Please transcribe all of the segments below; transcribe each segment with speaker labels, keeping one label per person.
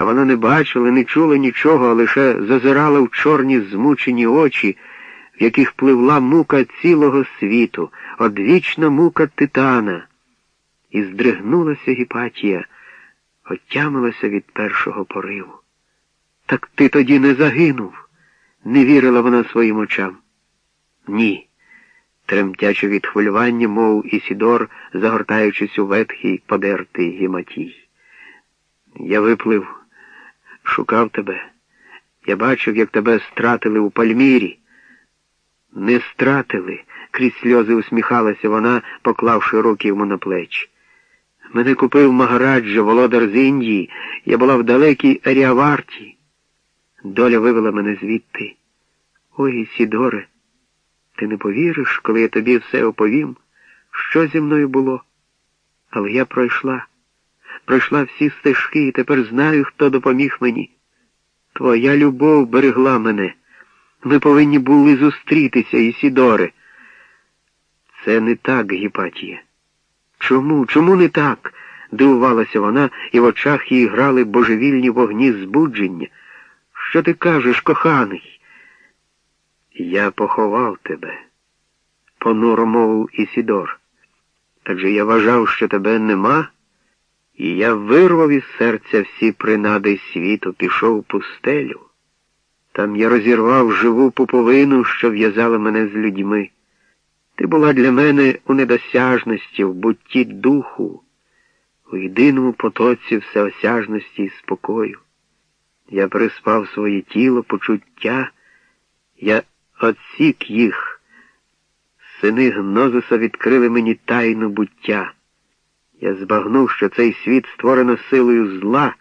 Speaker 1: а вона не бачила, не чула нічого, а лише зазирала в чорні змучені очі, в яких пливла мука цілого світу, одвічна мука титана. І здригнулася Гіпатія, отямилася від першого пориву. Так ти тоді не загинув, не вірила вона своїм очам. Ні, тремтячи від хвилювання, мов Ісідор, загортаючись у ветхий подертий гіматій. Я виплив, шукав тебе. Я бачив, як тебе стратили у Пальмірі. Не стратили, крізь сльози усміхалася вона, поклавши руки йому на плечі. Мене купив Магараджа, володар з Індії, я була в далекій Аріаварті. Доля вивела мене звідти. Ой, Сідоре, ти не повіриш, коли я тобі все оповім, що зі мною було. Але я пройшла, пройшла всі стежки і тепер знаю, хто допоміг мені. Твоя любов берегла мене. Ми повинні були зустрітися, Ісідоре. Це не так, Гіпатія. Чому? Чому не так? дивувалася вона, і в очах її грали божевільні вогні збудження. Що ти кажеш, коханий? Я поховав тебе, понуро мовив Ісідор. Так же я вважав, що тебе нема, і я вирвав із серця всі принади світу, пішов у пустелю. Там я розірвав живу пуповину, що в'язала мене з людьми. Ти була для мене у недосяжності, в бутті духу, у єдиному потоці всеосяжності і спокою. Я приспав своє тіло, почуття, я отсік їх. Сини Гнозуса відкрили мені тайну буття. Я збагнув, що цей світ створено силою зла,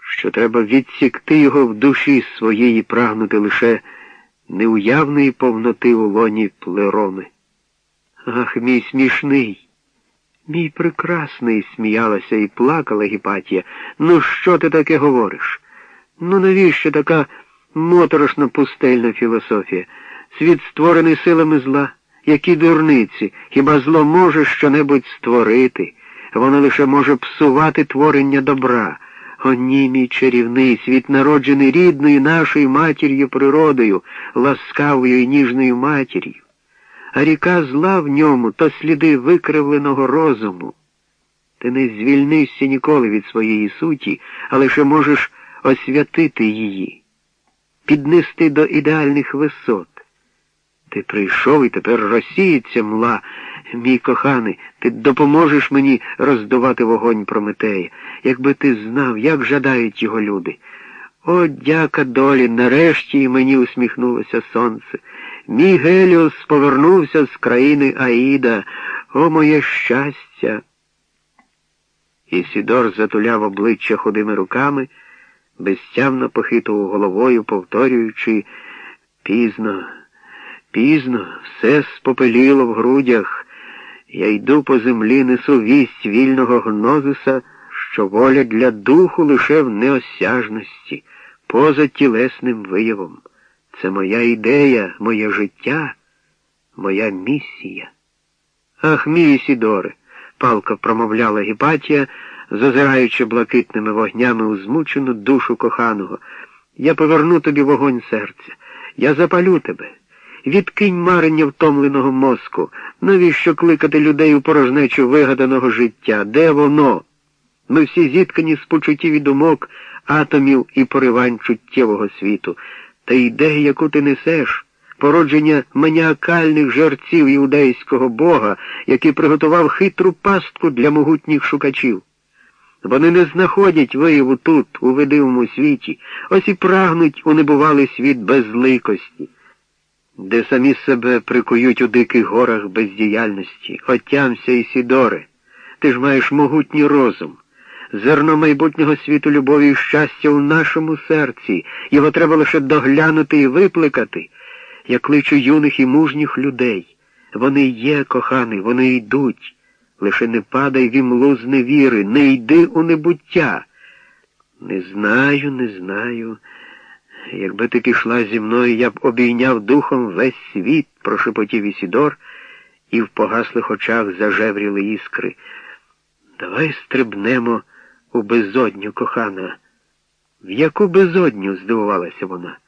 Speaker 1: що треба відсікти його в душі своєї прагнути лише неуявної повноти у лоні плероми. Ах, мій смішний, мій прекрасний, сміялася і плакала Гіпатія. Ну, що ти таке говориш? Ну, навіщо така моторошна пустельна філософія? Світ створений силами зла, які дурниці, хіба зло може щонебудь створити? Воно лише може псувати творення добра. О, ні, мій чарівний, світ народжений рідною нашою матір'ю природою, ласкавою і ніжною матір'ю. А ріка зла в ньому то сліди викривленого розуму. Ти не звільнишся ніколи від своєї суті, а лише можеш освятити її, піднести до ідеальних висот. Ти прийшов і тепер розсіється мла, мій коханий, ти допоможеш мені роздувати вогонь Прометея, якби ти знав, як жадають його люди. О, дяка долі, нарешті мені усміхнулося сонце. Мій Геліос повернувся з країни Аїда. О, моє щастя. Ісідор затуляв обличчя худими руками, безтямно похитував головою, повторюючи пізно, пізно, все спопеліло в грудях. Я йду по землі, несу вість вільного гнозиса, що воля для духу лише в неосяжності, поза тілесним виявом. Це моя ідея, моє життя, моя місія. Ах, мій Сідоре, палко промовляла Гіпатія, зазираючи блакитними вогнями у змучену душу коханого. Я поверну тобі вогонь серця, я запалю тебе. Відкинь марення втомленого мозку. Навіщо кликати людей у порожнечу вигаданого життя? Де воно? Ми всі зіткані з почуттів і думок, атомів і поривань чуттєвого світу. Та ідея, яку ти несеш, породження маніакальних жерців іудейського бога, який приготував хитру пастку для могутніх шукачів. Вони не знаходять вияву тут, у видимому світі, ось і прагнуть у небувалий світ безликості, де самі себе прикують у диких горах бездіяльності. Отямся, Ісідоре, ти ж маєш могутній розум. Зерно майбутнього світу любові і щастя у нашому серці. Його треба лише доглянути і випликати. Я кличу юних і мужніх людей. Вони є, коханий, вони йдуть. Лише не падай в імлу з невіри, не йди у небуття. Не знаю, не знаю. Якби ти пішла зі мною, я б обійняв духом весь світ, прошепотів Ісідор, і в погаслих очах зажевріли іскри. Давай стрибнемо у безодню, кохана. В яку безодню здивувалася вона.